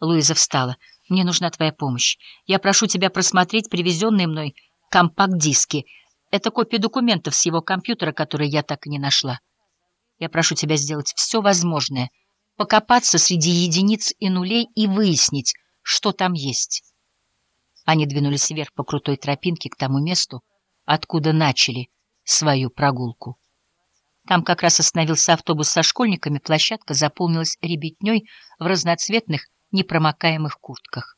Луиза встала. «Мне нужна твоя помощь. Я прошу тебя просмотреть привезенные мной компакт-диски. Это копия документов с его компьютера, которые я так и не нашла. Я прошу тебя сделать все возможное, покопаться среди единиц и нулей и выяснить, что там есть». Они двинулись вверх по крутой тропинке к тому месту, откуда начали свою прогулку. Там как раз остановился автобус со школьниками, площадка заполнилась ребятней в разноцветных непромокаемых куртках.